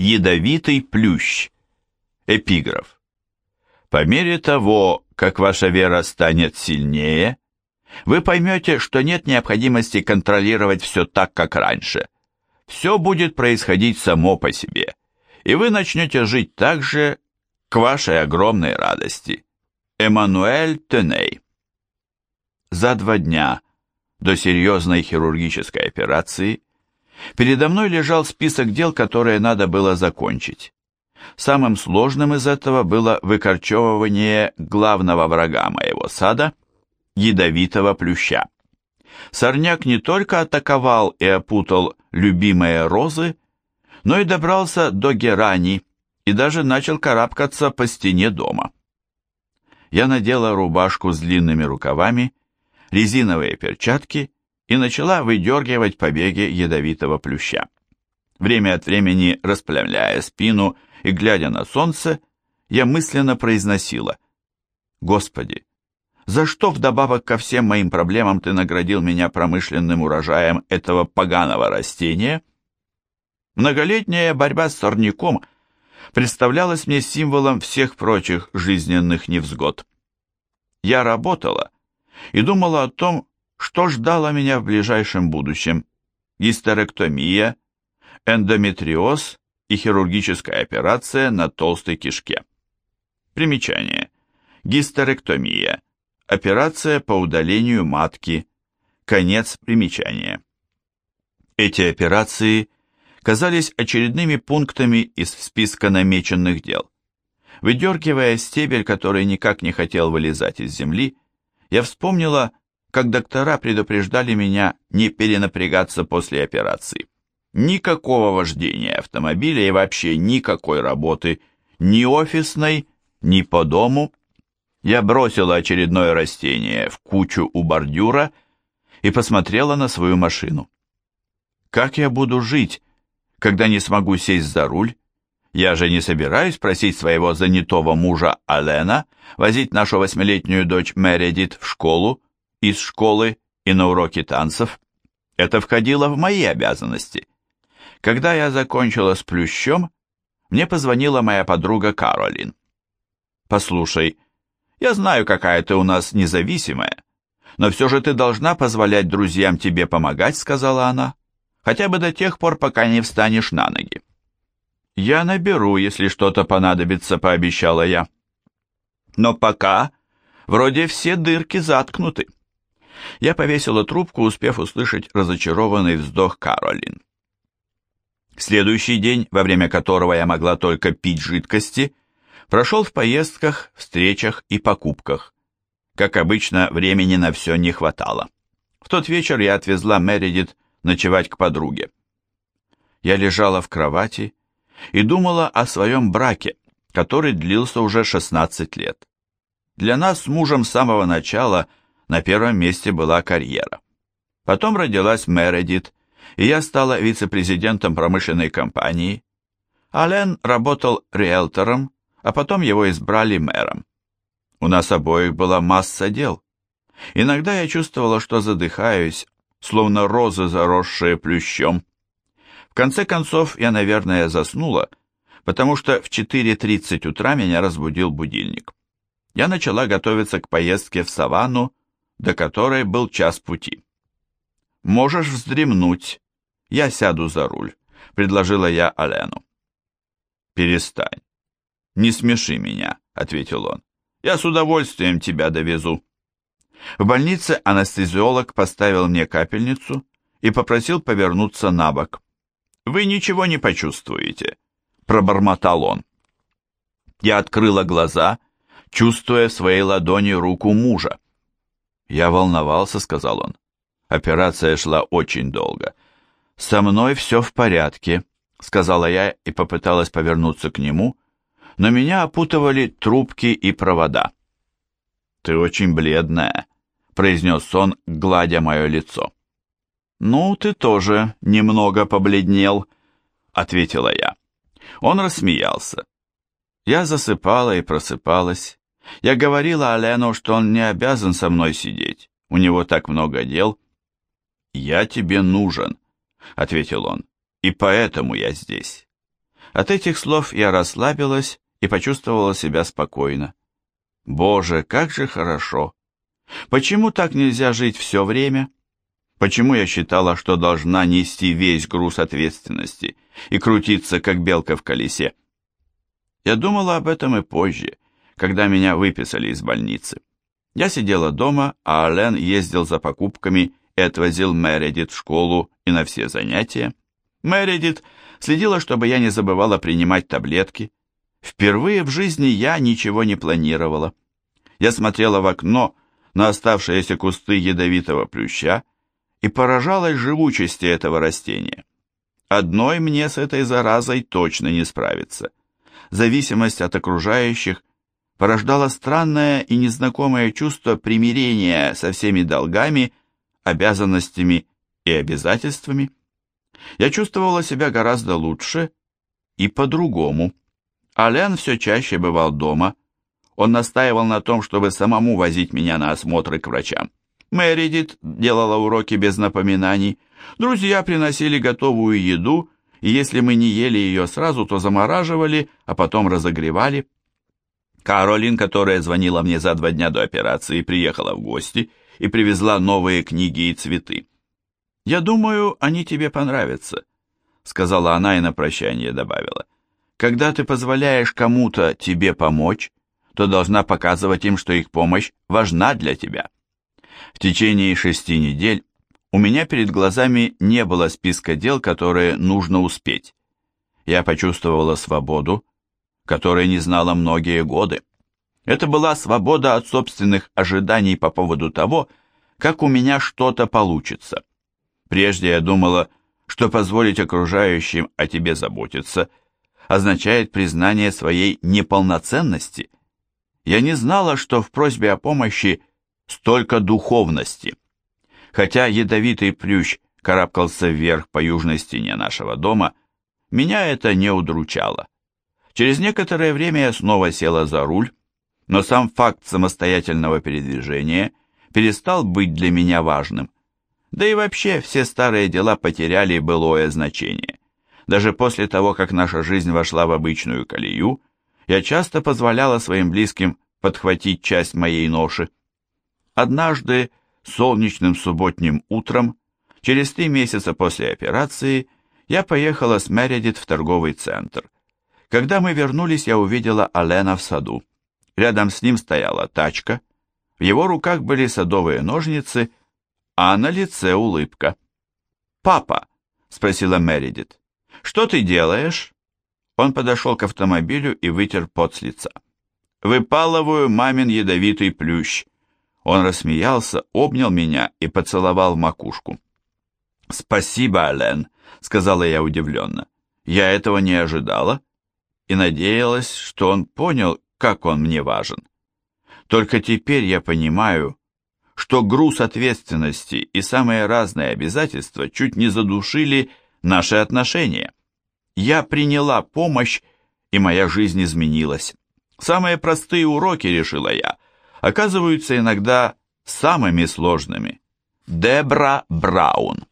Ядовитый плющ. Эпиграф. По мере того, как ваша вера станет сильнее, вы поймете, что нет необходимости контролировать все так, как раньше. Все будет происходить само по себе, и вы начнете жить так же, к вашей огромной радости. Эммануэль Теней За два дня до серьезной хирургической операции передо мной лежал список дел, которые надо было закончить. Самым сложным из этого было выкорчевывание главного врага моего сада – ядовитого плюща. Сорняк не только атаковал и опутал любимые розы, но и добрался до герани и даже начал карабкаться по стене дома. Я надела рубашку с длинными рукавами, резиновые перчатки и начала выдергивать побеги ядовитого плюща. Время от времени расплавляя спину и глядя на солнце, я мысленно произносила «Господи, за что вдобавок ко всем моим проблемам ты наградил меня промышленным урожаем этого поганого растения?» Многолетняя борьба с сорняком представлялась мне символом всех прочих жизненных невзгод. Я работала и думала о том, что ждало меня в ближайшем будущем. Гистерэктомия, эндометриоз и хирургическая операция на толстой кишке. Примечание. Гистерэктомия. Операция по удалению матки. Конец примечания. Эти операции казались очередными пунктами из списка намеченных дел. Выдергивая стебель, который никак не хотел вылезать из земли, я вспомнила, как доктора предупреждали меня не перенапрягаться после операции. Никакого вождения автомобиля и вообще никакой работы, ни офисной, ни по дому. Я бросила очередное растение в кучу у бордюра и посмотрела на свою машину. Как я буду жить, когда не смогу сесть за руль? Я же не собираюсь просить своего занятого мужа Алена возить нашу восьмилетнюю дочь Мередит в школу, из школы и на уроки танцев. Это входило в мои обязанности. Когда я закончила с плющом, мне позвонила моя подруга Каролин. «Послушай, я знаю, какая ты у нас независимая, но все же ты должна позволять друзьям тебе помогать», — сказала она, «хотя бы до тех пор, пока не встанешь на ноги». «Я наберу, если что-то понадобится», — пообещала я. «Но пока вроде все дырки заткнуты». Я повесила трубку, успев услышать разочарованный вздох Каролин. Следующий день, во время которого я могла только пить жидкости, прошел в поездках, встречах и покупках. Как обычно, времени на все не хватало. В тот вечер я отвезла Мередит ночевать к подруге. Я лежала в кровати и думала о своем браке, который длился уже 16 лет. Для нас с мужем с самого начала на первом месте была карьера. Потом родилась Мередит, и я стала вице-президентом промышленной компании. Ален работал риэлтором, а потом его избрали мэром. У нас обоих была масса дел. Иногда я чувствовала, что задыхаюсь, словно розы, заросшие плющом. В конце концов, я, наверное, заснула, потому что в 4.30 утра меня разбудил будильник. Я начала готовиться к поездке в саванну, до которой был час пути. «Можешь вздремнуть, я сяду за руль», — предложила я Алену. «Перестань. Не смеши меня», — ответил он. «Я с удовольствием тебя довезу». В больнице анестезиолог поставил мне капельницу и попросил повернуться на бок. «Вы ничего не почувствуете», — пробормотал он. Я открыла глаза, чувствуя в своей ладони руку мужа. «Я волновался», — сказал он. Операция шла очень долго. «Со мной все в порядке», — сказала я и попыталась повернуться к нему, но меня опутывали трубки и провода. «Ты очень бледная», — произнес он, гладя мое лицо. «Ну, ты тоже немного побледнел», — ответила я. Он рассмеялся. Я засыпала и просыпалась. Я говорила Алену, что он не обязан со мной сидеть, у него так много дел. «Я тебе нужен», — ответил он, — «и поэтому я здесь». От этих слов я расслабилась и почувствовала себя спокойно. Боже, как же хорошо! Почему так нельзя жить все время? Почему я считала, что должна нести весь груз ответственности и крутиться, как белка в колесе? Я думала об этом и позже, когда меня выписали из больницы. Я сидела дома, а Ален ездил за покупками и отвозил Мередит в школу и на все занятия. Мередит следила, чтобы я не забывала принимать таблетки. Впервые в жизни я ничего не планировала. Я смотрела в окно на оставшиеся кусты ядовитого плюща и поражалась живучести этого растения. Одной мне с этой заразой точно не справиться. Зависимость от окружающих порождала странное и незнакомое чувство примирения со всеми долгами, обязанностями и обязательствами. Я чувствовала себя гораздо лучше и по-другому. Ален все чаще бывал дома. Он настаивал на том, чтобы самому возить меня на осмотры к врачам. Мэридит делала уроки без напоминаний. Друзья приносили готовую еду, и если мы не ели ее сразу, то замораживали, а потом разогревали. Каролин, которая звонила мне за два дня до операции, приехала в гости и привезла новые книги и цветы. «Я думаю, они тебе понравятся», — сказала она и на прощание добавила. «Когда ты позволяешь кому-то тебе помочь, то должна показывать им, что их помощь важна для тебя». В течение шести недель у меня перед глазами не было списка дел, которые нужно успеть. Я почувствовала свободу, которой не знала многие годы. Это была свобода от собственных ожиданий по поводу того, как у меня что-то получится. Прежде я думала, что позволить окружающим о тебе заботиться означает признание своей неполноценности. Я не знала, что в просьбе о помощи столько духовности. Хотя ядовитый плющ карабкался вверх по южной стене нашего дома, меня это не удручало. Через некоторое время я снова села за руль, но сам факт самостоятельного передвижения перестал быть для меня важным. Да и вообще все старые дела потеряли былое значение. Даже после того, как наша жизнь вошла в обычную колею, я часто позволяла своим близким подхватить часть моей ноши. Однажды, солнечным субботним утром, через три месяца после операции, я поехала с Мередит в торговый центр. Когда мы вернулись, я увидела Алена в саду. Рядом с ним стояла тачка, в его руках были садовые ножницы а на лице улыбка. «Папа», — спросила Мередит, — «что ты делаешь?» Он подошел к автомобилю и вытер пот с лица. «Выпалываю мамин ядовитый плющ». Он рассмеялся, обнял меня и поцеловал макушку. «Спасибо, Ален», — сказала я удивленно. «Я этого не ожидала и надеялась, что он понял, как он мне важен. Только теперь я понимаю, что груз ответственности и самые разные обязательства чуть не задушили наши отношения. Я приняла помощь, и моя жизнь изменилась. Самые простые уроки, решила я, оказываются иногда самыми сложными. Дебра Браун